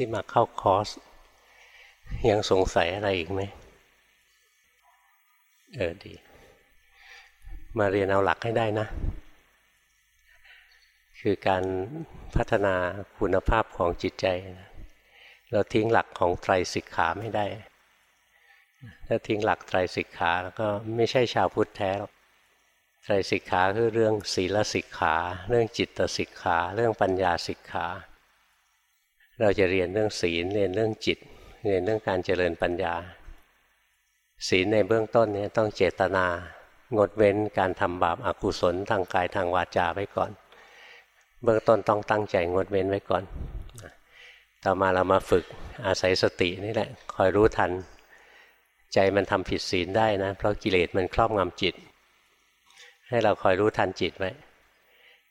ที่มาเข้าคอร์ส ยังสงสัยอะไรอีกไหมเออดี มาเรียนเอาหลักให้ได้นะ คือการพัฒนาคุณภาพของจิตใจเราทิ้งหลักของไตรสิกขาไม่ได้ ถ้าทิ้งหลักไตรสิกขาแล้วก็ไม่ใช่ชาวพุทธแท้หรอกไตรสิกขาคือเรื่องศีลสิกขา เรื่องจิตสิกขา เรื่องปัญญาสิกขา เราจะเรียนเรื่องศีลเรียนเรื่องจิต เรียนเรื่องการเจริญปัญญา ศีลในเบื้องต้นนี้ต้องเจตนางดเว้นการทำบาปอากุศลทางกายทางวาจาไว้ก่อน เบื้องต้นต้องตั้งใจงดเว้นไว้ก่อน ต่อมาเรามาฝึกอาศัยสตินี่แหละคอยรู้ทัน ใจมันทำผิดศีลได้นะเพราะกิเลสมันครอบงำจิต ให้เราคอยรู้ทันจิตไว้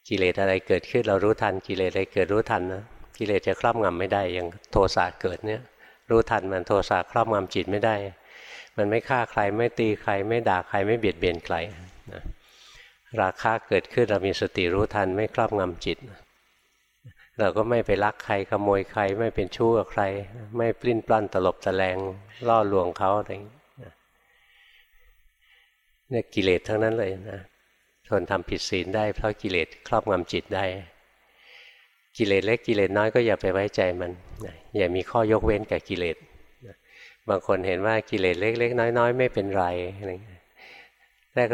กิเลสอะไรเกิดขึ้นเรารู้ทันกิเลสอะไรเกิดรู้ทันนะ กิเลสจะครอบงำไม่ได้ อย่างโทสะเกิดเนี่ย รู้ทันมันโทสะครอบงำจิตไม่ได้ มันไม่ฆ่าใครไม่ตีใคร ไม่ด่าใครไม่เบียดเบียนใครนะราคะเกิดขึ้นเรามีสติรู้ทันไม่ครอบงำจิต เราก็ไม่ไปลักใครขโมยใคร ไม่เป็นชู้กับใคร ไม่ปลิ้นปล้อนตลบตะแลงล่อลวงเขาอะไรเนี่ยกิเลสทั้งนั้นเลยนะทนทำผิดศีลได้เพราะกิเลสครอบงำจิตได้ กิเลสเล็กกิเลสน้อยก็อย่าไปไว้ใจมันอย่ามีข้อยกเว้นกับกิเลสบางคนเห็นว่ากิเลสเล็กๆ น้อย ๆ ไม่เป็นไรอะไร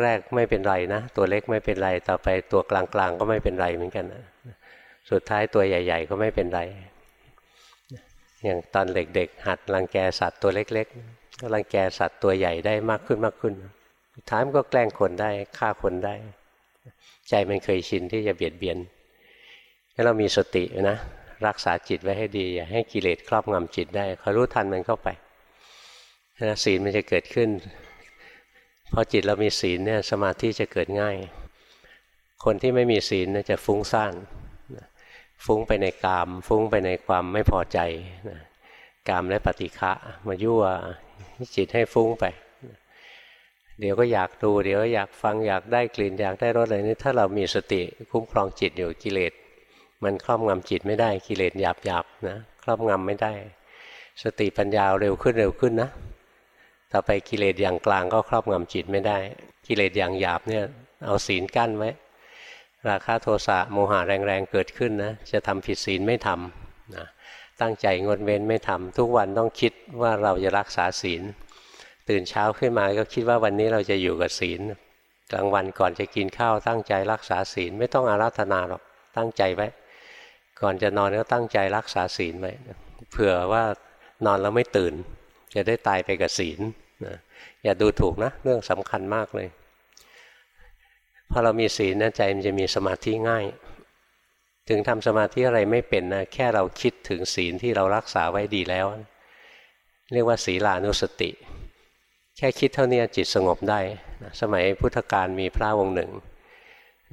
แรกๆไม่เป็นไรนะ ตัวเล็กไม่เป็นไร ต่อไปตัวกลางๆก็ไม่เป็นไรเหมือนกันนะสุดท้ายตัวใหญ่ ๆ ก็ไม่เป็นไร อย่างตอนเด็กๆ หัดรังแกสัตว์ตัวเล็ก ๆ ก็รังแกสัตว์ตัวใหญ่ได้มากขึ้นมากขึ้นสุดท้ายมันก็แกล้งคนได้ฆ่าคนได้ ใจมันเคยชินที่จะเบียดเบียน ถ้าเรามีสตินะรักษาจิตไว้ให้ดีอย่าให้กิเลสครอบงำจิตได้คอยรู้ทันมันเข้าไปนะศีลมันจะเกิดขึ้นพอจิตเรามีศีลเนี่ยสมาธิจะเกิดง่าย คนที่ไม่มีศีลจะฟุ้งซ่านฟุ้งไปในกาม ฟุ้งไปในความไม่พอใจกามและปฏิฆะมายั่วจิตให้ฟุ้งไป เดี๋ยวก็อยากดู เดี๋ยวอยากฟังอยากได้กลิ่นอยากได้รสอะไรนี่ถ้าเรามีสติคุ้มครองจิตอยู่กิเลส มันครอบงำจิตไม่ได้กิเลสหยาบหยาบนะครอบงำไม่ได้ สติปัญญาเร็วขึ้นเร็วขึ้นนะต่อไปกิเลสอย่างกลางก็ครอบงำจิตไม่ได้ กิเลสอย่างหยาบเนี่ยเอาศีลกั้นไว้ ราคะโทสะโมหะแรงๆเกิดขึ้นนะจะทำผิดศีลไม่ทำนะตั้งใจงดเว้นไม่ทำทุกวันต้องคิดว่าเราจะรักษาศีล ตื่นเช้าขึ้นมาก็คิดว่าวันนี้เราจะอยู่กับศีลกลางวันก่อนจะกินข้าวตั้งใจรักษาศีลไม่ต้องอาราธนาหรอกตั้งใจไว้ ก่อนจะนอนก็ตั้งใจรักษาศีลไว้เผื่อว่านอนแล้วไม่ตื่น จะได้ตายไปกับศีลนะอย่าดูถูกนะ เรื่องสำคัญมากเลยพอเรามีศีลนะใจมันจะมีสมาธิง่าย ถึงทำสมาธิอะไรไม่เป็นนะแค่เราคิดถึงศีลที่เรารักษาไว้ดีแล้ว เรียกว่าศีลานุสติ แค่คิดเท่านี้จิตสงบได้ สมัยพุทธกาลมีพระองค์หนึ่ง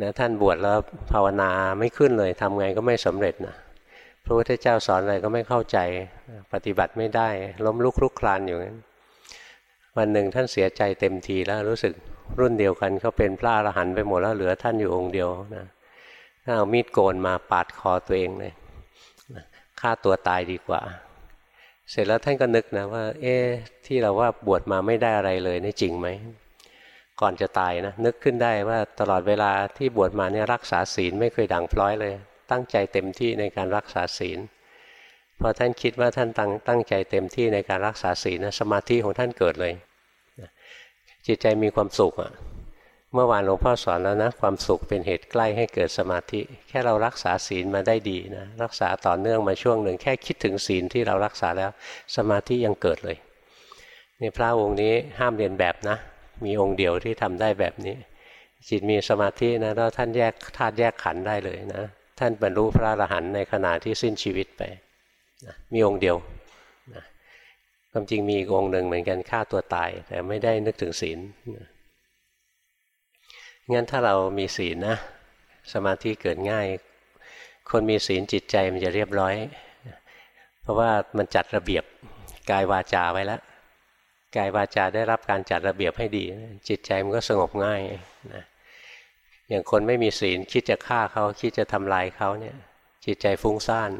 นะท่านบวชแล้วภาวนาไม่ขึ้นเลยทำไงก็ไม่สำเร็จนะพระพุทธเจ้าสอนอะไรก็ไม่เข้าใจ ปฏิบัติไม่ได้ ล้มลุกคลุกคลานอยู่นั้นวันหนึ่งท่านเสียใจเต็มทีแล้วรู้สึกรุ่นเดียวกันเขาเป็นพระอรหันต์ไปหมดแล้วเหลือท่านอยู่องค์เดียวนะถ้าเอามีดโกนมาปาดคอตัวเองเลยฆ่าตัวตายดีกว่า เสร็จแล้วท่านก็นึกนะว่า เอ๊ที่เราว่าบวชมาไม่ได้อะไรเลยนี่จริงไหม ก่อนจะตายนะนึกขึ้นได้ว่าตลอดเวลาที่บวชมาเนี่ยรักษาศีลไม่เคยดังพร้อยเลย ตั้งใจเต็มที่ในการรักษาศีลพอท่านคิดว่าท่านตั้งตั้งใจเต็มที่ในการรักษาศีลนะสมาธิของท่านเกิดเลยจิตใจมีความสุขอะ่ะเมื่อวานหลวงพ่อสอนแล้วนะความสุขเป็นเหตุใกล้ให้เกิดสมาธิ แค่เรารักษาศีลมาได้ดีนะรักษาต่อเนื่องมาช่วงหนึ่งแค่คิดถึงศีลที่เรารักษาแล้ว สมาธิยังเกิดเลยนี่พระองค์นี้ห้ามเรียนแบบนะ มีองค์เดียวที่ทำได้แบบนี้ จิตมีสมาธินะแล้วท่านแยกธาตุแยกขันได้เลยนะ ท่านบรรลุพระอรหันต์ในขณะที่สิ้นชีวิตไปนะมีองค์เดียวนะความจริงมีอีกองค์หนึ่งเหมือนกันฆ่าตัวตาย แต่ไม่ได้นึกถึงศีลนะงั้นถ้าเรามีศีลนะ สมาธิเกิดง่าย คนมีศีลจิตใจมันจะเรียบร้อย เพราะว่ามันจัดระเบียบกายวาจาไว้แล้ว กายวาจาได้รับการจัดระเบียบให้ดี จิตใจมันก็สงบง่ายนะอย่างคนไม่มีศีลคิดจะฆ่าเขาคิดจะทำลายเขาเนี่ยจิตใจฟุ้งซ่าน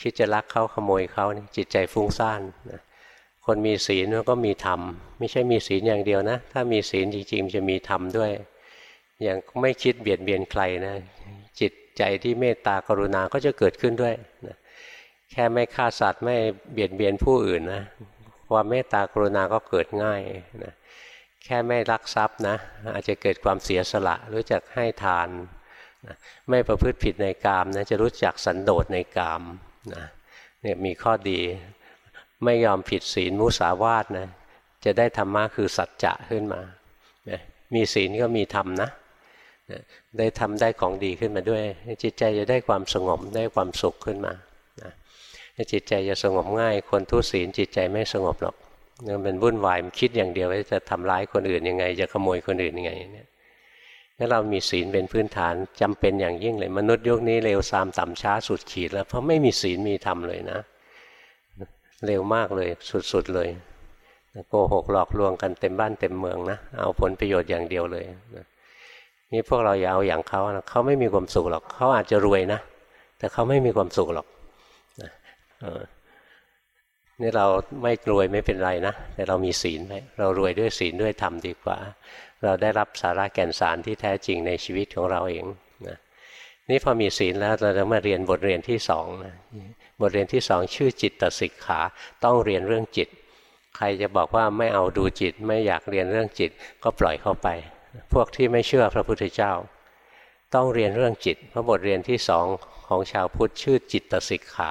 คิดจะรักเขาขโมยเขาเจิตใจฟุ้งซ่านนะคนมีศีลก็มีธรรม ไม่ใช่มีศีลอย่างเดียวนะ ถ้ามีศีลจริงๆจะมีธรรมด้วย อย่างไม่คิดเบียดเบียนใครนะจิตใจที่เมตตากรุณาก็จะเกิดขึ้นด้วยนะแค่ไม่ฆ่าสัตว์ไม่เบียดเบียนผู้อื่นนะ ความเมตตากรุณาก็เกิดง่ายนะแค่ไม่รักทรัพย์นะอาจจะเกิดความเสียสละ รู้จักให้ทานนะไม่ประพฤติผิดในกามนะจะรู้จักสันโดษในกามนะเนี่ยมีข้อดี ไม่ยอมผิดศีลมุสาวาทนะจะได้ธรรมะคือสัจจะขึ้นมานะมีศีลก็มีธรรมนะได้ทำได้ของดีขึ้นมาด้วย จิตใจจะได้ความสงบได้ความสุขขึ้นมา จิตใจจะสงบง่าย คนทุศีลจิตใจไม่สงบหรอกมันวุ่นวายมันคิดอย่างเดียวว่าจะทำร้ายคนอื่นยังไง จะขโมยคนอื่นยังไงเนี่ยถ้าเรามีศีลเป็นพื้นฐานจำเป็นอย่างยิ่งเลย มนุษย์ยุคนี้เร็วซามต่ำช้าสุดขีดแล้วเพราะไม่มีศีลมีธรรมเลยนะ เร็วมากเลยสุดๆเลยโกหกหลอกลวงกันเต็มบ้านเต็มเมืองนะเอาผลประโยชน์อย่างเดียวเลยนี่พวกเราอย่าเอาอย่างเขานะเขาไม่มีความสุขหรอกเขาอาจจะรวยนะ แต่เขาไม่มีความสุขหรอก นี่เราไม่รวยไม่เป็นไรนะ แต่เรามีศีลไหมเรารวยด้วยศีลด้วยธรรมดีกว่า เราได้รับสาระแก่นสารที่แท้จริงในชีวิตของเราเองนะนี่พอมีศีลแล้วเราจะมาเรียนบทเรียนที่สองนะบทเรียนที่สองชื่อจิตตสิกขาต้องเรียนเรื่องจิต ใครจะบอกว่าไม่เอาดูจิตไม่อยากเรียนเรื่องจิตก็ปล่อยเข้าไป พวกที่ไม่เชื่อพระพุทธเจ้า ต้องเรียนเรื่องจิต เพราะบทเรียนที่สองของชาวพุทธชื่อจิตตสิกขา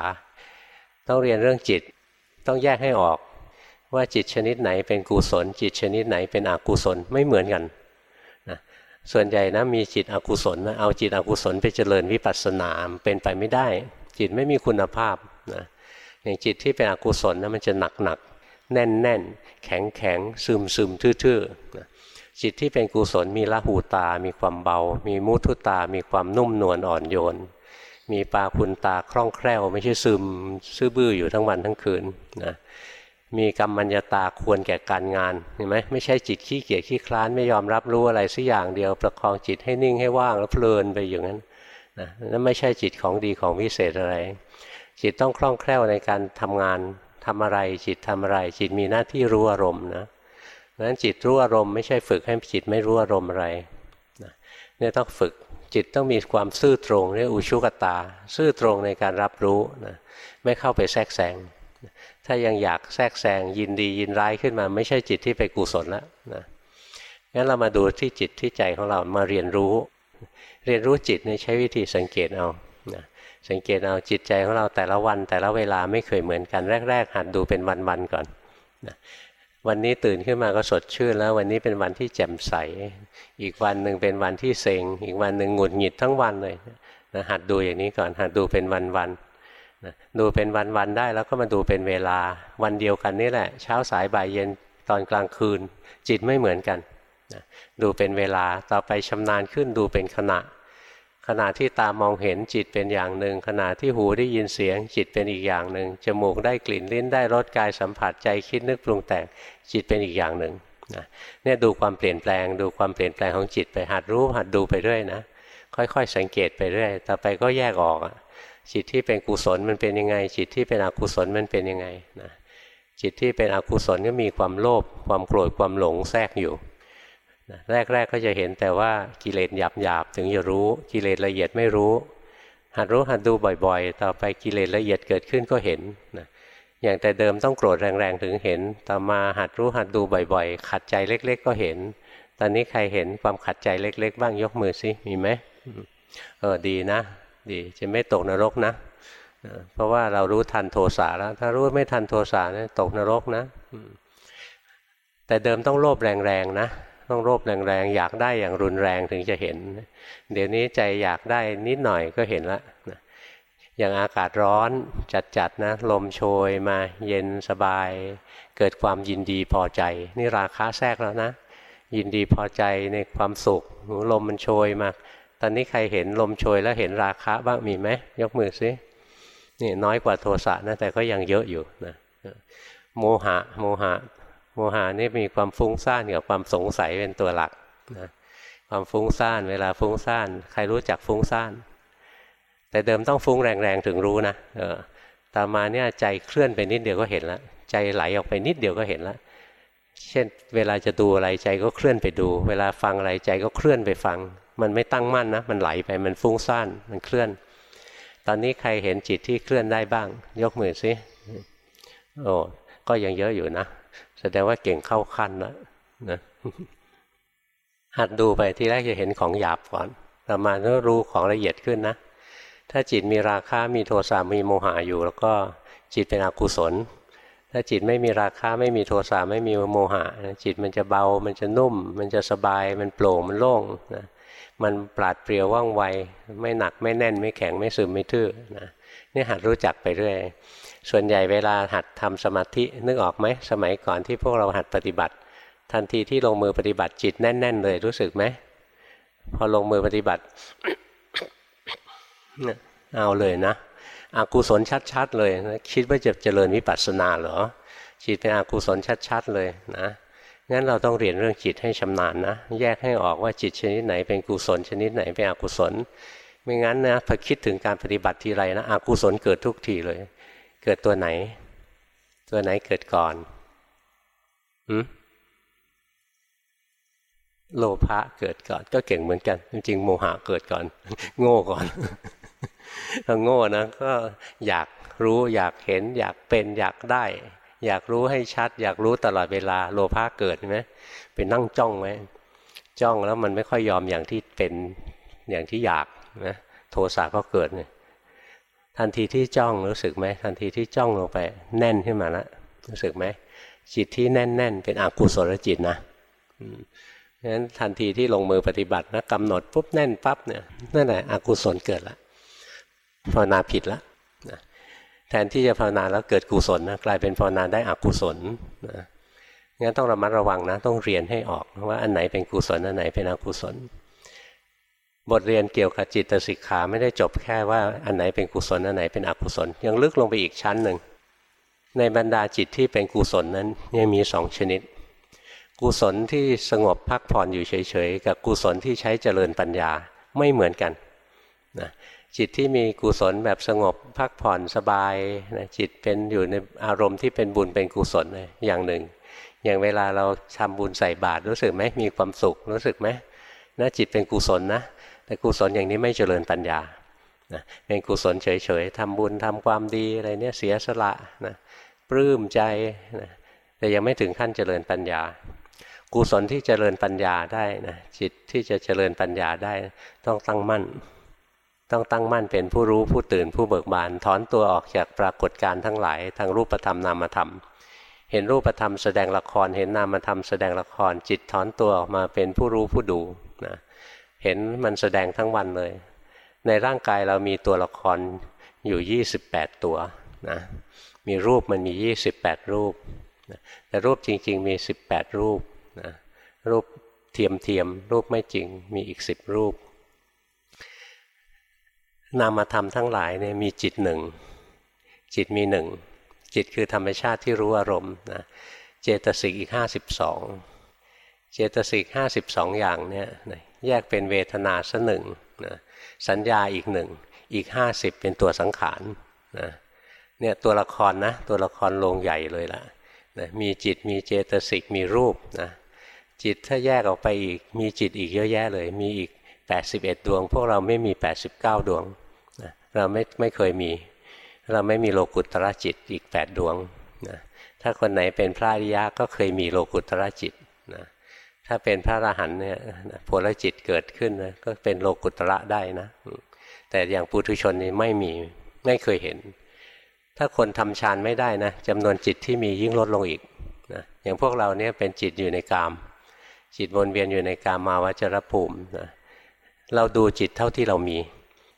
ต้องเรียนเรื่องจิต ต้องแยกให้ออก ว่าจิตชนิดไหนเป็นกุศล จิตชนิดไหนเป็นอกุศลไม่เหมือนกันนะส่วนใหญ่นะมีจิตอกุศลนะเอาจิตอกุศลไปเจริญวิปัสสนาเป็นไปไม่ได้ จิตไม่มีคุณภาพนะอย่างจิตที่เป็นอกุศลนะมันจะหนักหนักแน่นแน่นแข็งแข็งซึมซึมทื่อๆนะจิตที่เป็นกุศลมีละหูตา มีความเบา มีมุทุตา มีความนุ่มนวลอ่อนโยน มีปาคุณตาคล่องแคล่ว ไม่ใช่ซึมซื่อบื้ออยู่ทั้งวันทั้งคืนนะมีกรรมัญญาตาควรแก่การงานเห็นไหมไม่ใช่จิตขี้เกียจขี้คลานไม่ยอมรับรู้อะไรสักอย่างเดียวประคองจิตให้นิ่งให้ว่างแล้วเพลินไปอย่างนั้นนะนั่นไม่ใช่จิตของดีของวิเศษอะไร จิตต้องคล่องแคล่วในการทำงานทำอะไร จิตทำอะไร จิตมีหน้าที่รู้อารมณ์นะเพราะฉะนั้นจิตรู้อารมณ์ไม่ใช่ฝึกให้จิตไม่รู้อารมณ์อะไรนะเนี่ยต้องฝึก จิตต้องมีความซื่อตรงเรียกอุชุกตา ซื่อตรงในการรับรู้นะไม่เข้าไปแทรกแซงถ้ายังอยากแทรกแซงยินดียินร้ายขึ้นมา ไม่ใช่จิตที่ไปกุศลแล้วนะงั้นเรามาดูที่จิตที่ใจของเรามาเรียนรู้ เรียนรู้จิตใช้วิธีสังเกตเอานะสังเกตเอาจิตใจของเราแต่ละวันแต่ละเวลาไม่เคยเหมือนกันแรก ๆ หัดดูเป็นวันๆก่อนนะ วันนี้ตื่นขึ้นมาก็สดชื่นแล้ว วันนี้เป็นวันที่แจ่มใส อีกวันหนึ่งเป็นวันที่เซ็ง อีกวันหนึ่งหงุดหงิดทั้งวันเลยนะหัดดูอย่างนี้ก่อนหัดดูเป็นวันๆนะดูเป็นวันๆได้แล้วก็มาดูเป็นเวลาวันเดียวกันนี่แหละ เช้าสายบ่ายเย็นตอนกลางคืน จิตไม่เหมือนกันนะดูเป็นเวลาต่อไปชำนาญขึ้นดูเป็นขณะ ขณะที่ตามองเห็นจิตเป็นอย่างหนึ่ง ขณะที่หูได้ยินเสียงจิตเป็นอีกอย่างหนึ่ง จมูกได้กลิ่นลิ้นได้รสกายสัมผัสใจคิดนึกปรุงแต่งจิตเป็นอีกอย่างหนึ่งนะเนี่ยดูความเปลี่ยนแปลง ดูความเปลี่ยนแปลงของจิตไปหัดรู้หัดดูไปเรื่อยนะค่อยๆ สังเกตไปเรื่อยต่อไปก็แยกออกจิตที่เป็นกุศลมันเป็นยังไง จิตที่เป็นอกุศลมันเป็นยังไงนะจิตที่เป็นอกุศลก็มีความโลภความโกรธความหลงแทรกอยู่ แรกๆกก็จะเห็นแต่ว่ากิเลสหยาบๆถึงจะรู้ กิเลสละเอียดไม่รู้ หัดรู้หัดดูบ่อยๆ ต่อไปกิเลสละเอียดเกิดขึ้นก็เห็นนะอย่างแต่เดิมต้องโกรธแรงๆถึงเห็น ต่อมาหัดรู้หัดดูบ่อยๆ ขัดใจเล็ก ๆ ก็เห็น ตอนนี้ใครเห็นความขัดใจเล็ก ๆ บ้างยกมือสิมีไหมเออดีนะ ดีจะไม่ตกนรกนะเพราะว่าเรารู้ทันโทสะแล้ว ถ้ารู้ไม่ทันโทสะเนี่ยตกนรกนะแต่เดิมต้องโลภแรงๆนะ ต้องโลภแรงๆอยากได้อย่างรุนแรงถึงจะเห็น เดี๋ยวนี้ใจอยากได้นิดหน่อยก็เห็นละอย่างอากาศร้อนจัดๆนะลมโชยมาเย็นสบาย เกิดความยินดีพอใจ นี่ราคาแทรกแล้วนะ ยินดีพอใจในความสุขลมมันโชยมา ตอนนี้ใครเห็นลมโชยแล้วเห็นราคาบ้างมีไหมยกมือซินี่น้อยกว่าโทสะนะแต่ก็ยังเยอะอยู่นะโมหะโมหะ โมหานี่มีความฟุ้งซ่านกับความสงสัยเป็นตัวหลักนะความฟุ้งซ่านเวลาฟุ้งซ่านใครรู้จักฟุ้งซ่าน แต่เดิมต้องฟุ้งแรงๆถึงรู้นะเออตามมาเนี่ยใจเคลื่อนไปนิดเดียวก็เห็นแล้วใจไหลออกไปนิดเดียวก็เห็นแล้วเช่น เวลาจะดูอะไรใจก็เคลื่อนไปดู เวลาฟังอะไรใจก็เคลื่อนไปฟัง มันไม่ตั้งมั่นนะ มันไหลไปมันฟุ้งซ่านมันเคลื่อน ตอนนี้ใครเห็นจิตที่เคลื่อนได้บ้าง ยกมือสิโอ้ก็ยังเยอะอยู่นะ แสดงว่าเก่งเข้าขั้นแล้วนะหัดดูไปที่แรกจะเห็นของหยาบก่อนต่อมาก็รู้ของละเอียดขึ้นนะถ้าจิตมีราคะมีโทสะมีโมหะอยู่ แล้วก็จิตเป็นอกุศล ถ้าจิตไม่มีราคะไม่มีโทสะไม่มีโมหะจิตมันจะเบา มันจะนุ่ม มันจะสบายมันโปร่งมันโล่งนะ มันปราดเปรียวว่องไว ไม่หนักไม่แน่นไม่แข็งไม่ซึมไม่ทื่อนะนี่หัดรู้จักไปเรื่อย ส่วนใหญ่เวลาหัดทำสมาธินึกออกไหมสมัยก่อนที่พวกเราหัดปฏิบัติ ทันทีที่ลงมือปฏิบัติจิตแน่น ๆ เลยรู้สึกไหมพอลงมือปฏิบัติเอาเลยนะอากุศลชัด ๆ เลยคิดว่าจะเจริญวิปัสสนาเหรอจิตเป็นอากุศลชัด ๆ เลยนะ งั้นเราต้องเรียนเรื่องจิตให้ชำนาญนะ แยกให้ออกว่าจิตชนิดไหนเป็นกุศลชนิดไหนเป็นอกุศล ไม่งั้นนะพอคิดถึงการปฏิบัติทีไรนะอกุศลเกิดทุกทีเลย เกิดตัวไหน ตัวไหนเกิดก่อนหืมโลภะเกิดก่อนก็เก่งเหมือนกัน จริงโมหะเกิดก่อน โง่ก่อนถ้าโง่นะก็อยากรู้อยากเห็นอยากเป็นอยากได้ อยากรู้ให้ชัด อยากรู้ตลอดเวลาโลภะเกิดใช่ไหมเป็นนั่งจ้องไว้จ้องแล้วมันไม่ค่อยยอมอย่างที่เป็นอย่างที่อยากนะโทสะก็เกิดเนี่ยทันทีที่จ้องรู้สึกไหมทันทีที่จ้องลงไปแน่นขึ้นมาแล้วรู้สึกไหมจิตที่แน่น ๆ เป็นอกุศลจิตนะเพราะฉะนั้นทันทีที่ลงมือปฏิบัตินะกำหนดปุ๊บแน่นปั๊บเนี่ยนั่นแหละอกุศลเกิดละภาวนาผิดละนะ แทนที่จะภาวนาแล้วเกิดกุศลนะกลายเป็นภาวนาได้อกุศลนะงั้นต้องระมัดระวังนะ ต้องเรียนให้ออกว่าอันไหนเป็นกุศลอันไหนเป็นอกุศล บทเรียนเกี่ยวกับจิตสิกขาไม่ได้จบแค่ว่าอันไหนเป็นกุศลอันไหนเป็นอกุศล ยังลึกลงไปอีกชั้นหนึ่งในบรรดาจิตที่เป็นกุศลนั้นยังมีสองชนิด กุศลที่สงบพักผ่อนอยู่เฉยๆ กับกุศลที่ใช้เจริญปัญญาไม่เหมือนกันนะ จิตที่มีกุศลแบบสงบพักผ่อนสบายนะจิตเป็นอยู่ในอารมณ์ที่เป็นบุญเป็นกุศลอย่างหนึ่ง อย่างเวลาเราทำบุญใส่บาตรรู้สึกไหมมีความสุขรู้สึกไหมนะจิตเป็นกุศลนะ แต่กุศลอย่างนี้ไม่เจริญปัญญานะเป็นกุศลเฉยๆทำบุญทำความดีอะไรเนี่ยเสียสละนะปลื้มใจนะแต่ยังไม่ถึงขั้นเจริญปัญญา กุศลที่เจริญปัญญาได้นะจิตที่จะเจริญปัญญาได้ต้องตั้งมั่น ต้องตั้งมั่นเป็นผู้รู้ผู้ตื่นผู้เบิกบานถอนตัวออกจากปรากฏการ์ทั้งหลายทางรูปธรรมนามธรรม เห็นรูปธรรมแสดงละครเห็นนามธรรมแสดงละครจิตถอนตัวออกมาเป็นผู้รู้ผู้ดูนะเห็นมันแสดงทั้งวันเลย ในร่างกายเรามีตัวละครอยู่ 28 ตัวนะมีรูปมันมี 28 รูปแต่รูปจริง ๆ มี 18 รูปนะรูปเทียมเทียมรูปไม่จริงมีอีกสิบรูป นามธรรมทั้งหลายเนี่ยมีจิตหนึ่ง จิตมีหนึ่ง จิตคือธรรมชาติที่รู้อารมณ์นะเจตสิกอีกห้าสิบสองเจตสิกห้าสิบสองอย่างเนี่ยแยกเป็นเวทนาสหนึ่งนะสัญญาอีกหนึ่งอีกห้าสิบเป็นตัวสังขารนะเนี่ยตัวละครนะตัวละครโลงใหญ่เลยล่ะนะมีจิตมีเจตสิกมีรูปนะจิตถ้าแยกออกไปอีกมีจิตอีกเยอะแยะเลย มีอีก 81 ดวง พวกเราไม่มี 89 ดวง เราไม่ไม่เคยมี เราไม่มีโลกุตตรจิตอีก 8 ดวงนะถ้าคนไหนเป็นพระอริยะก็เคยมีโลกุตตรจิตนะถ้าเป็นพระอรหันต์เนี่ยโพลจิตเกิดขึ้นนะก็เป็นโลกุตระได้นะ แต่อย่างปุถุชนนี่ไม่มีไม่เคยเห็น ถ้าคนทำฌานไม่ได้นะจำนวนจิตที่มียิ่งลดลงอีกนะอย่างพวกเราเนี่ยเป็นจิตอยู่ในกาม จิตวนเวียนอยู่ในกามาวจรภูมินะ เราดูจิตเท่าที่เรามี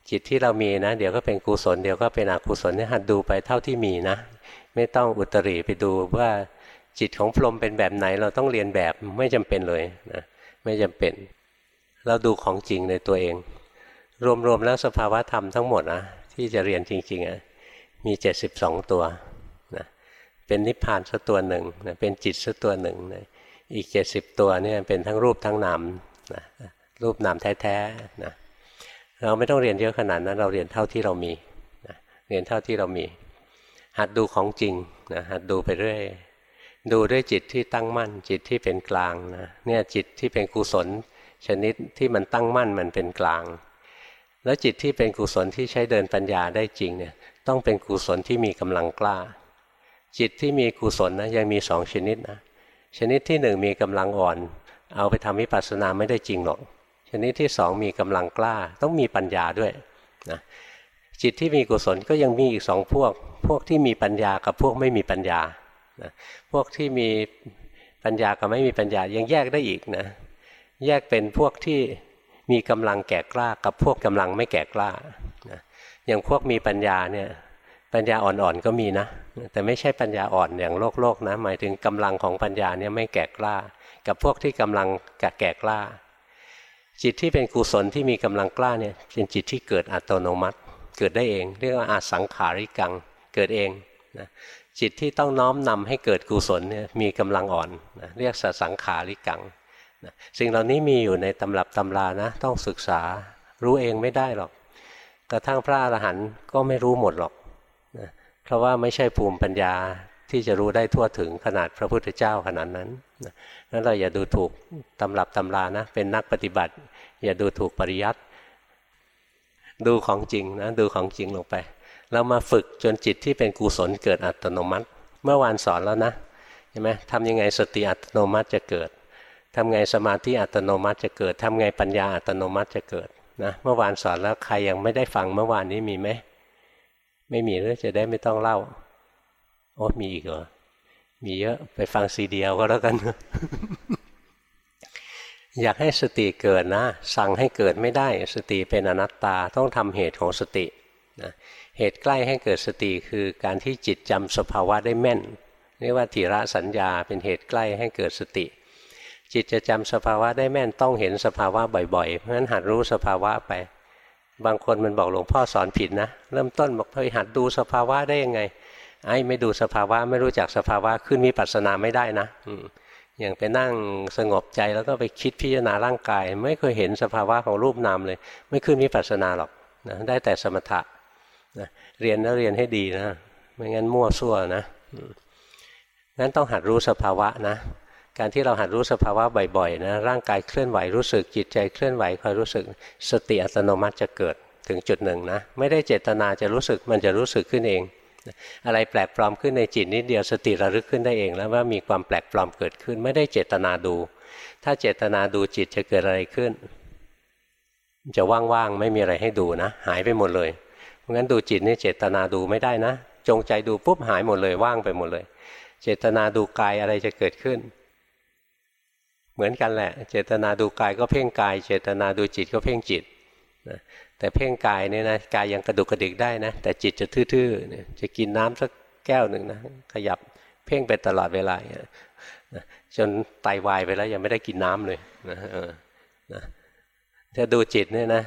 จิตที่เรามีนะ เดี๋ยวก็เป็นกุศลเดี๋ยวก็เป็นอกุศลนี่หัดดูไปเท่าที่มีนะ ไม่ต้องอุตริไปดูว่าจิตของพรหมเป็นแบบไหนเราต้องเรียนแบบไม่จำเป็นเลยนะไม่จำเป็น เราดูของจริงในตัวเอง รวมๆแล้วสภาวะธรรมทั้งหมดนะที่จะเรียนจริงๆอะมีเจ็ดสิบสองตัวนะเป็นนิพพานสักตัวหนึ่งนะเป็นจิตสักตัวหนึ่งนะอีกเจ็ดสิบตัวเนี่ยเป็นทั้งรูปทั้งนามนะ รูปนามแท้ๆนะเราไม่ต้องเรียนเยอะขนาดนั้น เราเรียนเท่าที่เรามีนะเรียนเท่าที่เรามี หัดดูของจริงนะหัดดูไปเรื่อยดูด้วยจิตที่ตั้งมั่น จิตที่เป็นกลางนะเนี่ยจิตที่เป็นกุศลชนิดที่มันตั้งมั่นมันเป็นกลาง แล้วจิตที่เป็นกุศลที่ใช้เดินปัญญาได้จริงเนี่ยต้องเป็นกุศลที่มีกำลังกล้า จิตที่มีกุศลนะยังมีสองชนิดนะชนิดที่หนึ่งมีกำลังอ่อน เอาไปทำวิปัสสนาไม่ได้จริงหรอก ชนิดที่สองมีกำลังกล้าต้องมีปัญญาด้วยนะจิตที่มีกุศลก็ยังมีอีกสองพวก พวกที่มีปัญญากับพวกไม่มีปัญญานะพวกที่มีปัญญากับไม่มีปัญญายังแยกได้อีกนะแยกเป็นพวกที่มีกำลังแก่กล้ากับพวกกำลังไม่แก่กล้านะอย่างพวกมีปัญญาเนี่ยปัญญาอ่อนๆก็มีนะ แต่ไม่ใช่ปัญญาอ่อนอย่างโลกโลกนะหมายถึงกำลังของปัญญาเนี่ยไม่แก่กล้า กับพวกที่กำลังแก่กล้า จิตที่เป็นกุศลที่มีกำลังกล้าเนี่ยเป็นจิตที่เกิดอัตโนมัติ เกิดได้เอง เรียกว่าอาสังขาริกังเกิดเองนะจิตที่ต้องน้อมนำให้เกิดกุศลเนี่ยมีกำลังอ่อนนะเรียกสสังขาริกังนะสิ่งเหล่านี้มีอยู่ในตำรับตำรานะต้องศึกษารู้เองไม่ได้หรอกกระทั่งพระอรหันต์ก็ไม่รู้หมดหรอกนะเพราะว่าไม่ใช่ภูมิปัญญา ที่จะรู้ได้ทั่วถึงขนาดพระพุทธเจ้าขนาดนั้นนั้นเราอย่าดูถูกตำรับตำรานะ เป็นนักปฏิบัติ อย่าดูถูกปริยัติดูของจริงนะดูของจริงลงไป แล้วมาฝึกจนจิตที่เป็นกุศลเกิดอัตโนมัติ เมื่อวานสอนแล้วนะเห็นไหมทำยังไงสติอัตโนมัติจะเกิดทำไงสมาธิอัตโนมัติจะเกิดทำไงปัญญาอัตโนมัติจะเกิดนะเมื่อวานสอนแล้วใครยังไม่ได้ฟังเมื่อวานนี้มีไหมไม่มีหรือจะได้ไม่ต้องเล่า โอ้มีอีกเหรอ มีเยอะไปฟังซีเดียวก็แล้วกัน อยากให้สติเกิดนะ สั่งให้เกิดไม่ได้ สติเป็นอนัตตาต้องทำเหตุของสตินะเหตุใกล้ให้เกิดสติคือการที่จิตจำสภาวะได้แม่นเรียกว่าทีระสัญญาเป็นเหตุใกล้ให้เกิดสติ จิตจะจำสภาวะได้แม่นต้องเห็นสภาวะบ่อยๆ เพราะฉะนั้นหัดรู้สภาวะไป บางคนมันบอกหลวงพ่อสอนผิดนะ เริ่มต้นบอกเฮ้ยหัดดูสภาวะได้ยังไง ไอ้ไม่ดูสภาวะไม่รู้จักสภาวะขึ้นมีปัสนาไม่ได้นะอย่างไปนั่งสงบใจแล้วก็ไปคิดพิจารณาร่างกาย ไม่เคยเห็นสภาวะของรูปนามเลย ไม่ขึ้นมีปัสนาหรอกนะได้แต่สมถะนะเรียนแล้วเรียนให้ดีนะไม่งั้นมั่วซั่วนะงั้นต้องหัดรู้สภาวะนะการที่เราหัดรู้สภาวะบ่อยๆนะร่างกายเคลื่อนไหวรู้สึกจิตใจเคลื่อนไหวคอยรู้สึกสติอัตโนมัติจะเกิดถึงจุดหนึ่งนะไม่ได้เจตนาจะรู้สึกมันจะรู้สึกขึ้นเอง อะไรแปลกปลอมขึ้นในจิตนิดเดียวสติระลึกขึ้นได้เอง แล้วว่ามีความแปลกปลอมเกิดขึ้น ไม่ได้เจตนาดู ถ้าเจตนาดูจิตจะเกิดอะไรขึ้น จะว่างๆไม่มีอะไรให้ดูนะ หายไปหมดเลยเพราะงั้นดูจิตนี่เจตนาดูไม่ได้นะ จงใจดูปุ๊บหายหมดเลยว่างไปหมดเลย เจตนาดูกายอะไรจะเกิดขึ้น เหมือนกันแหละ เจตนาดูกายก็เพ่งกาย เจตนาดูจิตก็เพ่งจิตนะ แต่เพ่งกายเนี่ยนะกายยังกระดุกกระดิกได้นะแต่จิตจะทื่อๆจะกินน้ำสักแก้วหนึ่งนะขยับเพ่งไปตลอดเวลานะจนไตาวายไปแล้วยังไม่ได้กินน้ำเลยนะนะถ้าดูจิตเนี่ยนะ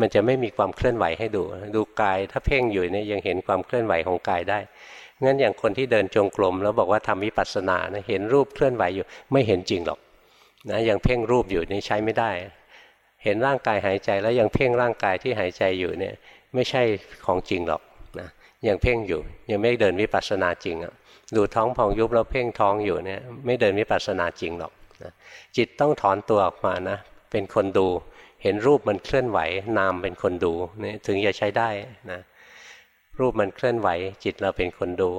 มันจะไม่มีความเคลื่อนไหวให้ดู ดูกายถ้าเพ่งอยู่เนี่ยยังเห็นความเคลื่อนไหวของกายได้งั้นอย่างคนที่เดินจงกรมแล้วบอกว่าทำวิปัสสนานะเห็นรูปเคลื่อนไหวอยู่ ไม่เห็นจริงหรอกนะยังเพ่งรูปอยู่นี่ใช้ไม่ได้ เห็นร่างกายหายใจแล้วยังเพ่งร่างกายที่หายใจอยู่เนี่ยไม่ใช่ของจริงหรอกนะยังเพ่งอยู่ ยังไม่เดินวิปัสสนาจริงอะดูท้องพองยุบแล้วเพ่งท้องอยู่เนี่ยไม่เดินวิปัสสนาจริงหรอกนะจิตต้องถอนตัวออกมานะเป็นคนดูเห็นรูปมันเคลื่อนไหวนามเป็นคนดูนี่ถึงจะใช้ได้นะรูปมันเคลื่อนไหว จิตเราเป็นคนดู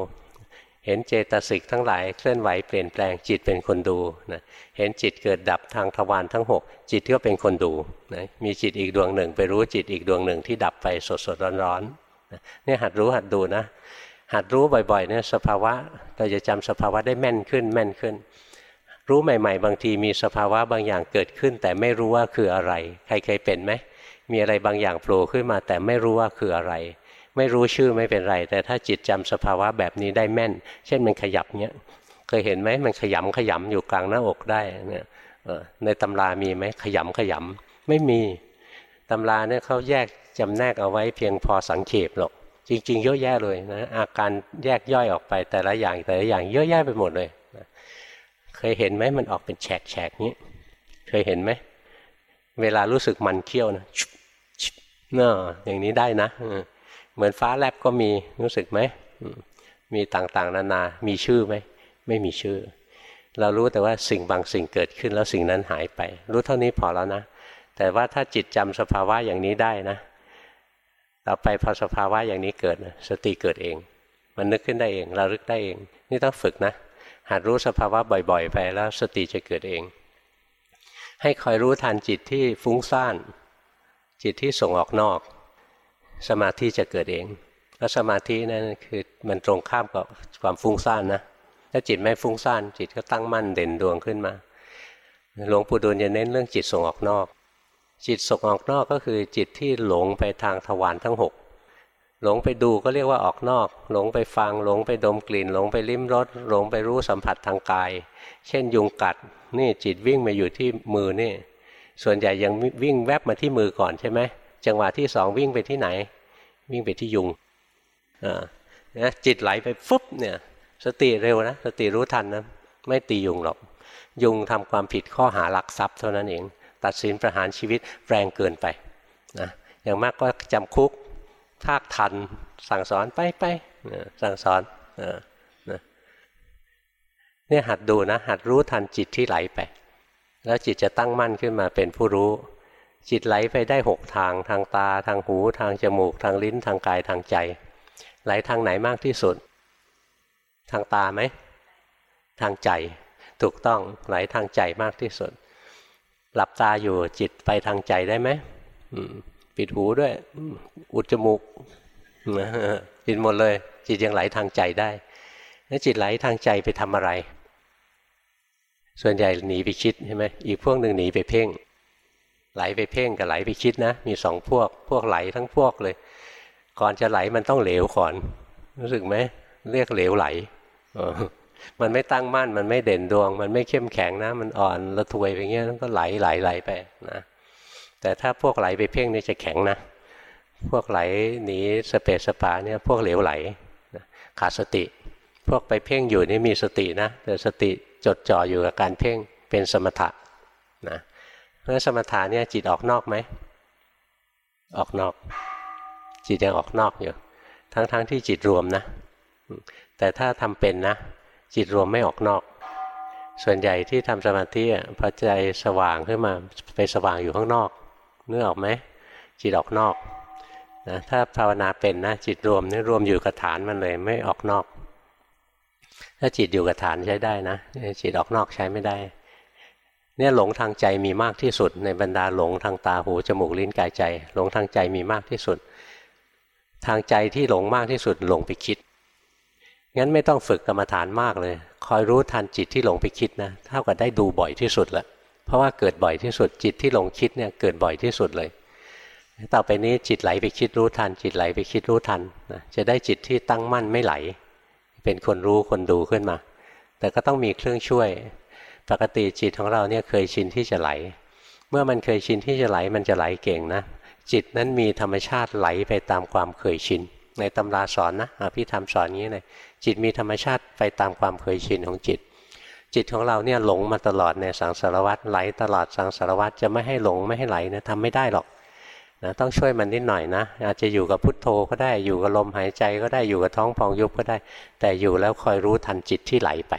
เห็นเจตสิกทั้งหลายเคลื่อนไหวเปลี่ยนแปลงจิตเป็นคนดูนะเห็นจิตเกิดดับทางทวารทั้ง 6 จิตก็เป็นคนดูนะมีจิตอีกดวงหนึ่ง ไปรู้จิตอีกดวงหนึ่งที่ดับไปสดสดร้อนๆนะนี่หัดรู้หัดดูนะ หัดรู้บ่อยๆเนี่ยสภาวะเราจะจำสภาวะได้แม่นขึ้นแม่นขึ้น รู้ใหม่ ๆ บางทีมีสภาวะบางอย่างเกิดขึ้น แต่ไม่รู้ว่าคืออะไร ใครเคยเป็นไหมมีอะไรบางอย่างโผล่ขึ้นมาแต่ไม่รู้ว่าคืออะไร ไม่รู้ชื่อไม่เป็นไร แต่ถ้าจิตจำสภาวะแบบนี้ได้แม่น เช่นมันขยับเนี้ยเคยเห็นไหมมันขยำขยำอยู่กลางหน้าอกได้เนี่ยในตำรามีไหมขยำขยำไม่มีตำราเนี่ยเขาแยกจำแนกเอาไว้เพียงพอสังเขปหรอก จริง ๆ เยอะแยะเลยนะอาการแยกย่อยออกไปแต่ละอย่างแต่ละอย่างเยอะแยะไปหมดเลยเคยเห็นไหมมันออกเป็นแฉกแฉกนี้ เคยเห็นไหมเวลารู้สึกมันเคี้ยวนะเนาะอย่างนี้ได้นะ เหมือนฟ้าแลบก็มีรู้สึกไหมมีต่างๆ นานา มีชื่อไหม ไม่มีชื่อ เรารู้แต่ว่าสิ่งบางสิ่งเกิดขึ้นแล้วสิ่งนั้นหายไป รู้เท่านี้พอแล้วนะ แต่ว่าถ้าจิตจำสภาวะอย่างนี้ได้นะต่อไปพอสภาวะอย่างนี้เกิดสติเกิดเอง มันนึกขึ้นได้เองเราลึกได้เอง นี่ต้องฝึกนะ หัดรู้สภาวะบ่อยๆ ไปแล้วสติจะเกิดเอง ให้คอยรู้ทันจิตที่ฟุ้งซ่าน จิตที่ส่งออกนอก สมาธิจะเกิดเอง แล้วสมาธินั่นคือมันตรงข้ามกับความฟุ้งซ่านนะถ้าจิตไม่ฟุ้งซ่านจิตก็ตั้งมั่นเด่นดวงขึ้นมา หลวงปู่ดูลจะเน้นเรื่องจิตส่งออกนอก จิตส่งออกนอกก็คือจิตที่หลงไปทางทวารทั้งหกหลงไปดูก็เรียกว่าออกนอก หลงไปฟังหลงไปดมกลิ่น หลงไปลิ้มรสหลงไปรู้สัมผัสทางกาย เช่นยุงกัดนี่จิตวิ่งมาอยู่ที่มือนี่ส่วนใหญ่ยังวิ่งแวบมาที่มือก่อนใช่ไหม จังหวะที่สองวิ่งไปที่ไหน วิ่งไปที่ยุงนะจิตไหลไปฟุบเนี่ยสติเร็วนะสติรู้ทันนะไม่ตียุงหรอก ยุงทำความผิดข้อหารักทรัพย์เท่านั้นเอง ตัดสินประหารชีวิตแรงเกินไปนะอย่างมากก็จำคุกภาคทัน สั่งสอนไปไปสั่งสอนเนี่ยหัดดูนะ หัดรู้ทันจิตที่ไหลไป แล้วจิตจะตั้งมั่นขึ้นมาเป็นผู้รู้ จิตไหลไปได้หกทางทางตา ทางหู ทางจมูก ทางลิ้น ทางกายทางใจ ไหลทางไหนมากที่สุด ทางตาไหม ทางใจ ถูกต้องไหลทางใจมากที่สุด หลับตาอยู่จิตไปทางใจได้ไหมปิดหูด้วย อุดจมูกปิดหมดเลย จิตยังไหลทางใจได้ แล้วจิตไหลทางใจไปทำอะไร ส่วนใหญ่หนีไปคิดใช่ไหมอีกพวกหนึ่งหนีไปเพ่ง ไหลไปเพ่งกับไหลไปคิดนะ มีสองพวก พวกไหลทั้งพวกเลย ก่อนจะไหลมันต้องเหลวก่อน รู้สึกไหมเรียกเหลวไหลมันไม่ตั้งมั่น มันไม่เด่นดวง มันไม่เข้มแข็งนะ มันอ่อนระทวยไปเงี้ยก็ไหลไหลไหลไปนะ แต่ถ้าพวกไหลไปเพ่งนี่จะแข็งนะ พวกไหลหนีสเปสสปาเนี่ยพวกเหลวไหลขาดสติ พวกไปเพ่งอยู่นี่มีสตินะ แต่สติจดจ่ออยู่กับการเพ่งเป็นสมถะนะ เพราะสมถะเนี่ยจิตออกนอกไหม ออกนอก จิตยังออกนอกอยู่ทั้งๆทที่จิตรวมนะ แต่ถ้าทำเป็นนะ จิตรวมไม่ออกนอก ส่วนใหญ่ที่ทำสมาธิพอใจสว่างขึ้นมาไปสว่างอยู่ข้างนอกนึกออกไหมจิตออกนอกนะถ้าภาวนาเป็นนะจิตรวมนี่รวมอยู่กับฐานมันเลยไม่ออกนอก ถ้าจิตอยู่กับฐานใช้ได้นะ จิตออกนอกใช้ไม่ได้ เนี่ยหลงทางใจมีมากที่สุด ในบรรดาหลงทางตาหูจมูกลิ้นกายใจ หลงทางใจมีมากที่สุด ทางใจที่หลงมากที่สุดหลงไปคิด งั้นไม่ต้องฝึกกรรมฐานมากเลย คอยรู้ทันจิตที่หลงไปคิดนะเท่ากับได้ดูบ่อยที่สุดละเพราะว่าเกิดบ่อยที่สุดจิตที่หลงคิดเนี่ยเกิดบ่อยที่สุดเลย ต่อไปนี้จิตไหลไปคิดรู้ทัน จิตไหลไปคิดรู้ทันนะจะได้จิตที่ตั้งมั่นไม่ไหล เป็นคนรู้คนดูขึ้นมา แต่ก็ต้องมีเครื่องช่วย ปกติจิตของเราเนี่ยเคยชินที่จะไหล เมื่อมันเคยชินที่จะไหลมันจะไหลเก่งนะ จิตนั้นมีธรรมชาติไหลไปตามความเคยชิน ในตำราสอนนะพี่ทำสอนงี้เลยจิตมีธรรมชาติไปตามความเคยชินของจิต จิตของเราเนี่ยหลงมาตลอดในสังสารวัตรไหลตลอดสังสารวัตรจะไม่ให้หลงไม่ให้ไหลนะทำไม่ได้หรอกนะต้องช่วยมันนิดหน่อยนะ อาจจะอยู่กับพุทโธก็ได้อยู่กับลมหายใจก็ได้อยู่กับท้องพองยุบก็ได้ แต่อยู่แล้วคอยรู้ทันจิตที่ไหลไป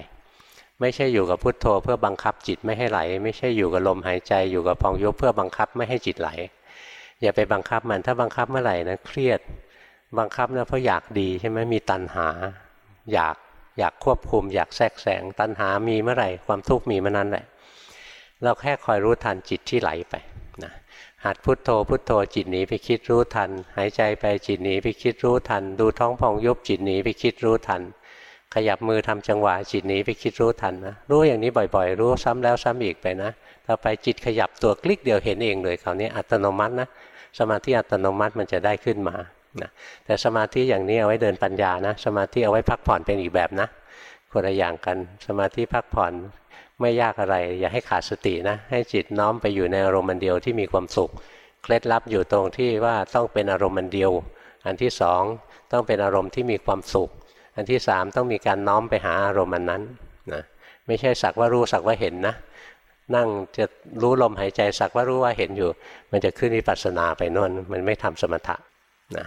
ไม่ใช่อยู่กับพุทโธเพื่อบังคับจิตไม่ให้ไหล ไม่ใช่อยู่กับลมหายใจอยู่กับพองยุบเพื่อบังคับไม่ให้จิตไหล อย่าไปบังคับมันถ้าบังคับเมื่อไหร่นะเครียด บังคับนะเพราะอยากดีใช่ไหมมีตัณหา อยากอยากควบคุม อยากแทรกแซงตัณหามีเมื่อไหร่ความทุกข์มีเมื่อนั้นแหละเราแค่คอยรู้ทันจิตที่ไหลไปนะหัดพุทโธพุทโธจิตหนีไปคิดรู้ทัน หายใจไปจิตหนีไปคิดรู้ทัน ดูท้องพองยุบจิตหนีไปคิดรู้ทัน ขยับมือทำจังหวะจิตหนีไปคิดรู้ทันนะรู้อย่างนี้บ่อยๆ รู้ซ้ำแล้วซ้ำอีกไปนะต่อไปจิตขยับตัวคลิกเดียวเห็นเองเลยคราวนี้อัตโนมัตินะสมาธิอัตโนมัติมันจะได้ขึ้นมานะแต่สมาธิอย่างนี้เอาไว้เดินปัญญานะ สมาธิเอาไว้พักผ่อนเป็นอีกแบบนะคนละอย่างกันสมาธิพักผ่อนไม่ยากอะไร อย่าให้ขาดสตินะให้จิตน้อมไปอยู่ในอารมณ์เดียวที่มีความสุขเคล็ดลับอยู่ตรงที่ว่าต้องเป็นอารมณ์เดียว อันที่สองต้องเป็นอารมณ์ที่มีความสุข อันที่สามต้องมีการน้อมไปหาอารมณ์นั้นนะไม่ใช่สักว่ารู้สักว่าเห็นนะ นั่งจะรู้ลมหายใจสักว่ารู้ว่าเห็นอยู่ มันจะขึ้นวิปัสสนาไปนน่นมันไม่ทำสมถะนะ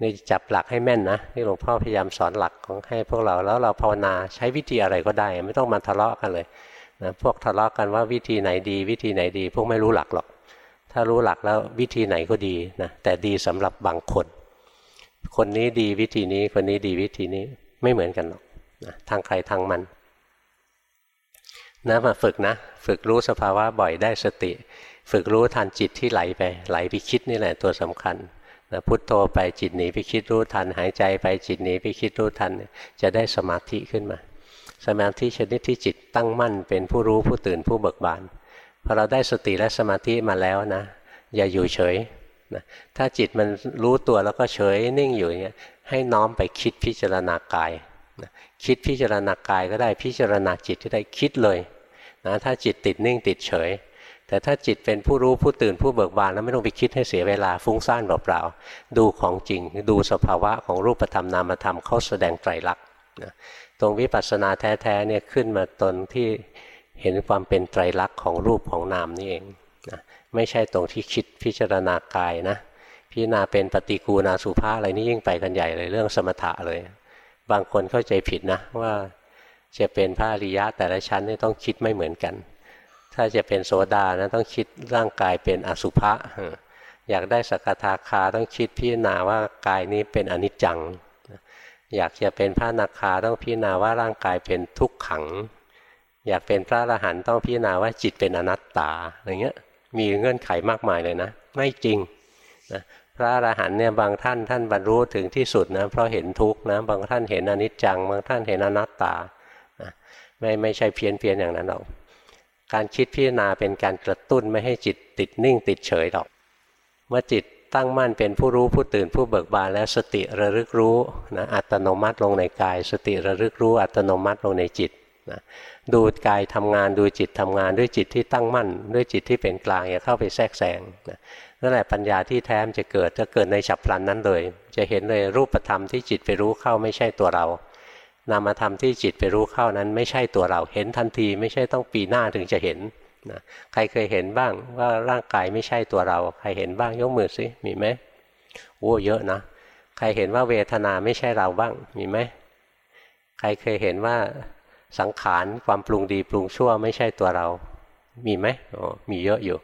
นี่จับหลักให้แม่นนะที่หลวงพ่อพยายามสอนหลักของให้พวกเราแล้วเราภาวนาใช้วิธีอะไรก็ได้ ไม่ต้องมาทะเลาะกันเลยนะพวกทะเลาะกันว่าวิธีไหนดี วิธีไหนดี พวกไม่รู้หลักหรอก ถ้ารู้หลักแล้ววิธีไหนก็ดีนะแต่ดีสำหรับบางคน คนนี้ดีวิธีนี้ คนนี้ดีวิธีนี้ไม่เหมือนกันหรอกนะทางใครทางมันนะมาฝึกนะ ฝึกรู้สภาวะบ่อยได้สติ ฝึกรู้ทันจิตที่ไหลไปไหลไปคิดนี่แหละตัวสำคัญนะพุทโธไปจิตหนีไปคิดรู้ทัน หายใจไปจิตหนีไปคิดรู้ทัน จะได้สมาธิขึ้นมา สมาธิชนิดที่จิตตั้งมั่น เป็นผู้รู้ผู้ตื่นผู้เบิกบานพอเราได้สติและสมาธิมาแล้วนะ อย่าอยู่เฉย นะถ้าจิตมันรู้ตัวแล้วก็เฉยนิ่งอยู่อย่างเงี้ยให้น้อมไปคิดพิจารณากายนะคิดพิจารณากายก็ได้พิจารณาจิตที่ได้คิดเลยนะถ้าจิตติดนิ่งติดเฉย แต่ถ้าจิตเป็นผู้รู้ผู้ตื่นผู้เบิกบานแล้วไม่ต้องไปคิดให้เสียเวลาฟุ้งซ่านเปล่าๆดูของจริง ดูสภาวะของรูปธรรมนามธรรมเขาแสดงไตรลักษณ์ตรงวิปัสสนาแท้ๆเนี่ยขึ้นมาตนที่เห็นความเป็นไตรลักษณ์ของรูปของนามนี่เอง ไม่ใช่ตรงที่คิดพิจารณากายนะ พิจารณาเป็นปฏิกูณาสุภาอะไรนี่ยิ่งไปกันใหญ่เลยเรื่องสมถะเลย บางคนเข้าใจผิดนะว่าจะเป็นพระอริยะแต่ละชั้นนี่ต้องคิดไม่เหมือนกัน ถ้าจะเป็นโสดานะต้องคิดร่างกายเป็นอสุภะอยากได้สกทาคาต้องคิดพิจารณาว่ากายนี้เป็นอนิจจัง อยากจะเป็นพระนาคาต้องพิจารณาว่าร่างกายเป็นทุกขัง อยากเป็นพระอรหันต์ต้องพิจารณาว่าจิตเป็นอนัตตาอะไรเงี้ย มีเงื่อนไขมากมายเลยนะ ไม่จริงนะพระอรหันต์เนี่ยบางท่านท่านบรรลุถึงที่สุดนะเพราะเห็นทุกข์นะบางท่านเห็นอนิจจัง บางท่านเห็นอนัตตาไม่ไม่ใช่เพี้ยนเพียนอย่างนั้นหรอกการคิดพิจารณาเป็นการกระตุ้นไม่ให้จิตติดนิ่งติดเฉยหรอกเมื่อจิตตั้งมั่นเป็นผู้รู้ผู้ตื่นผู้เบิกบานแล้วสติระลึกรู้นะอัตโนมัติลงในกาย สติระลึกรู้อัตโนมัติลงในจิต นะดูกายทำงานดูจิตทำงานด้วยจิตที่ตั้งมั่น ด้วยจิตที่เป็นกลางอย่าเข้าไปแทรกแซงนะนั่นแหละปัญญาที่แท้จะเกิดจะเกิดในฉับพลันนั้นเลย จะเห็นเลยรูปธรรมที่จิตไปรู้เข้าไม่ใช่ตัวเรานามธรรมที่จิตไปรู้เข้านั้น ไม่ใช่ตัวเราเห็นทันทีไม่ใช่ต้องปีหน้าถึงจะเห็นนะใครเคยเห็นบ้างว่าร่างกายไม่ใช่ตัวเรา ใครเห็นบ้างยกมือสิมีไหมโอ้เยอะนะ ใครเห็นว่าเวทนาไม่ใช่เราบ้างมีไหมใครเคยเห็นว่า สังขารความปรุงดีปรุงชั่วไม่ใช่ตัวเรา มีไหมโอ้มีเยอะอยู่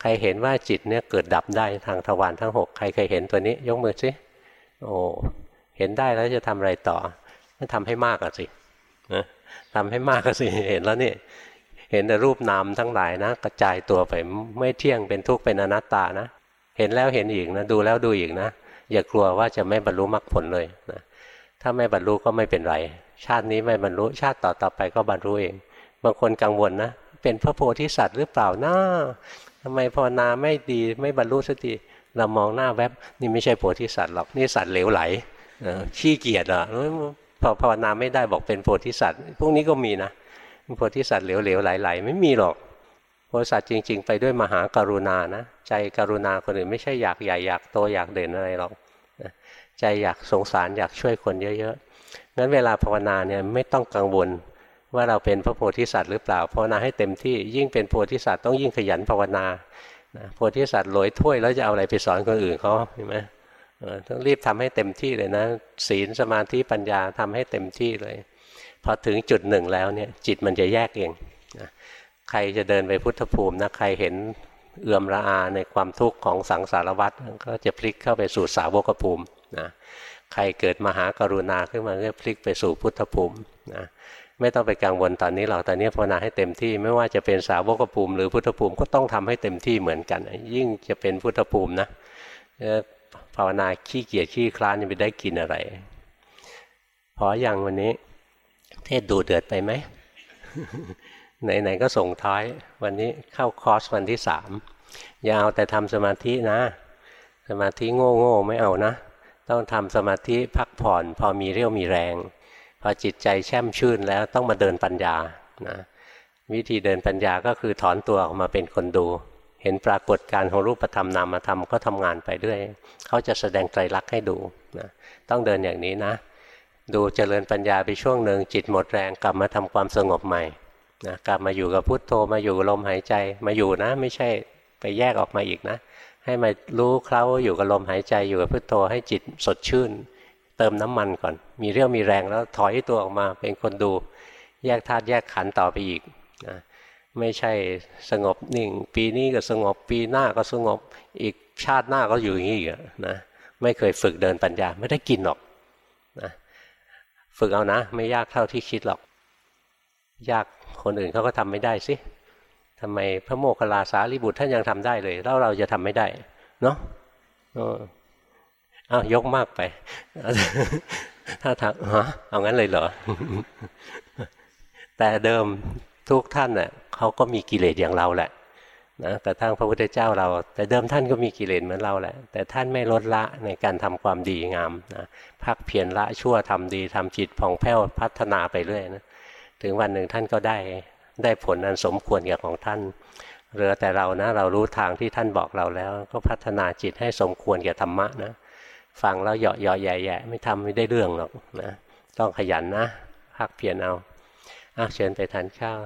ใครเห็นว่าจิตเนี่ยเกิดดับได้ทางทวารทั้งหกใครเคยเห็นตัวนี้ ยกมือสิโอ้เห็นได้แล้วจะทำอะไรต่อทำให้มากอะสินะทำให้มากก็สิเห็นแล้วนี่เห็นแต่รูปนามทั้งหลายนะ กระจายตัวไปไม่เที่ยงเป็นทุกข์เป็นอนัตตานะ เห็นแล้วเห็นอีกนะ ดูแล้วดูอีกนะ อย่ากลัวว่าจะไม่บรรลุมรรคผลเลยนะถ้าไม่บรรลุก็ไม่เป็นไร ชาตินี้ไม่บรรลุชาติต่อต่อไปก็บรรลุเอง บางคนกังวลนะ เป็นพระโพธิสัตว์หรือเปล่านะทำไมภาวนาไม่ดีไม่บรรลุสักทีเรามองหน้าแวบนี่ไม่ใช่โพธิสัตว์หรอกนี่สัตว์เหลวไหลขี้เกียจอะพอภาวนาไม่ได้บอกเป็นโพธิสัตว์ พวกนี้ก็มีนะโพธิสัตว์เหลวๆไหลๆไม่มีหรอกโพธิสัตว์จริง ๆ ไปด้วยมหากรุณานะใจกรุณาคนอื่นไม่ใช่อยากใหญ่อยากโตอยากเด่นอะไรหรอกใจอยากสงสารอยากช่วยคนเยอะๆ งั้นเวลาภาวนาเนี่ยไม่ต้องกังวลว่าเราเป็นพระโพธิสัตว์หรือเปล่าภาวนาให้เต็มที่ยิ่งเป็นโพธิสัตว์ต้องยิ่งขยันภาวนาโพธิสัตว์ลอยถ้วยแล้วจะเอาอะไรไปสอนคนอื่นเขาเห็นไหมต้องรีบทำให้เต็มที่เลยนะ ศีลสมาธิปัญญาทำให้เต็มที่เลย พอถึงจุดหนึ่งแล้วเนี่ยจิตมันจะแยกเองใครจะเดินไปพุทธภูมินะใครเห็นเอื่อมระอาในความทุกข์ของสังสารวัฏก็จะพลิกเข้าไปสู่สาวกภูมินะ ใครเกิดมหากรุณาขึ้นมาก็พลิกไปสู่พุทธภูมินะไม่ต้องไปกังวลตอนนี้หรอกตอนนี้ภาวนาให้เต็มที่ไม่ว่าจะเป็นสาวกภูมิหรือพุทธภูมิก็ต้องทำให้เต็มที่เหมือนกัน ยิ่งจะเป็นพุทธภูมินะภาวนาขี้เกียจขี้คลานจะไปได้กินอะไร พออย่างวันนี้ เทศดูเดือดไปไหมไหนๆก็ส่งท้าย วันนี้เข้าคอร์สวันที่สามอย่าเอาแต่ทำสมาธินะ สมาธิโง่ๆไม่เอานะ ต้องทำสมาธิพักผ่อน พอมีเรี่ยวมีแรง พอจิตใจแช่มชื่นแล้วต้องมาเดินปัญญานะวิธีเดินปัญญาก็คือถอนตัวออกมาเป็นคนดู เห็นปรากฏการของรูปธรรมนามธรรมก็ทำงานไปด้วยเขาจะแสดงไตรลักษณ์ให้ดูนะต้องเดินอย่างนี้นะ ดูเจริญปัญญาไปช่วงหนึ่งจิตหมดแรงกลับมาทำความสงบใหม่นะกลับมาอยู่กับพุทโธมาอยู่ลมหายใจมาอยู่นะ ไม่ใช่ไปแยกออกมาอีกนะ ให้มารู้เคล้าอยู่กับลมหายใจอยู่กับพุทโธให้จิตสดชื่น เติมน้ำมันก่อน มีเรี่ยวมีแรงแล้วถอยตัวออกมาเป็นคนดู แยกธาตุแยกขันธ์ต่อไปอีกนะไม่ใช่สงบนิ่ง ปีนี้ก็สงบปีหน้าก็สงบอีกชาติหน้าก็อยู่อย่างนี้อีกนะไม่เคยฝึกเดินปัญญาไม่ได้กินหรอกนะฝึกเอานะ ไม่ยากเท่าที่คิดหรอก ยากคนอื่นเขาก็ทำไม่ได้สิ ทำไมพระโมคคัลลาสารีบุตรท่านยังทำได้เลยแล้วเราจะทำไม่ได้ เนาะอ้าวยกมากไป ถ้าทำฮะเอางั้นเลยเหรอ แต่เดิมทุกท่านเน่ะเขาก็มีกิเลสอย่างเราแหละนะกระทั่งพระพุทธเจ้าเรา แต่เดิมท่านก็มีกิเลสเหมือนเราแหละ แต่ท่านไม่ลดละในการทำความดีงามนะพักเพียรละชั่วทำดีทำจิตผ่องแผ้วพัฒนาไปเรื่อยนะถึงวันหนึ่งท่านก็ได้ ได้ผลอันสมควรกับของท่านเหลือแต่เรานะ เรารู้ทางที่ท่านบอกเราแล้ว ก็พัฒนาจิตให้สมควรแก่ธรรมะนะฟังแล้วเหยาะเหยาะแย่แย่ไม่ทำไม่ได้เรื่องหรอกนะต้องขยันนะพักเพียรเอาอะเชิญไปทานข้าว